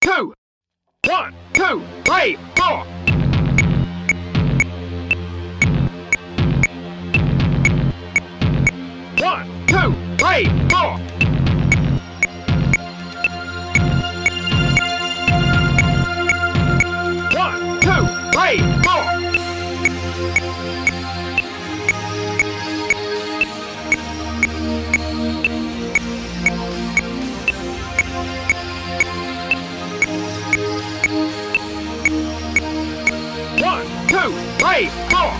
two. One, two, three, four. One, two, three, four. One, two, three, four. Two, three, four.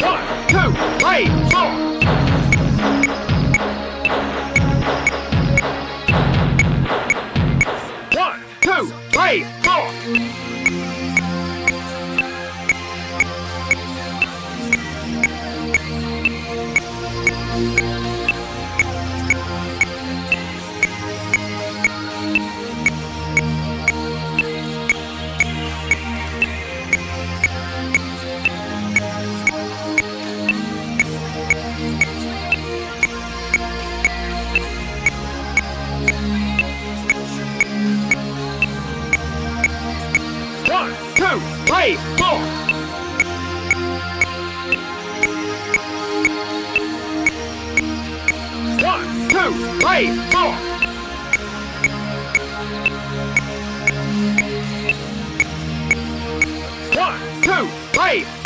One, two, three, four. two, three, four. two, three, four. One, two, three, four. One, two, three,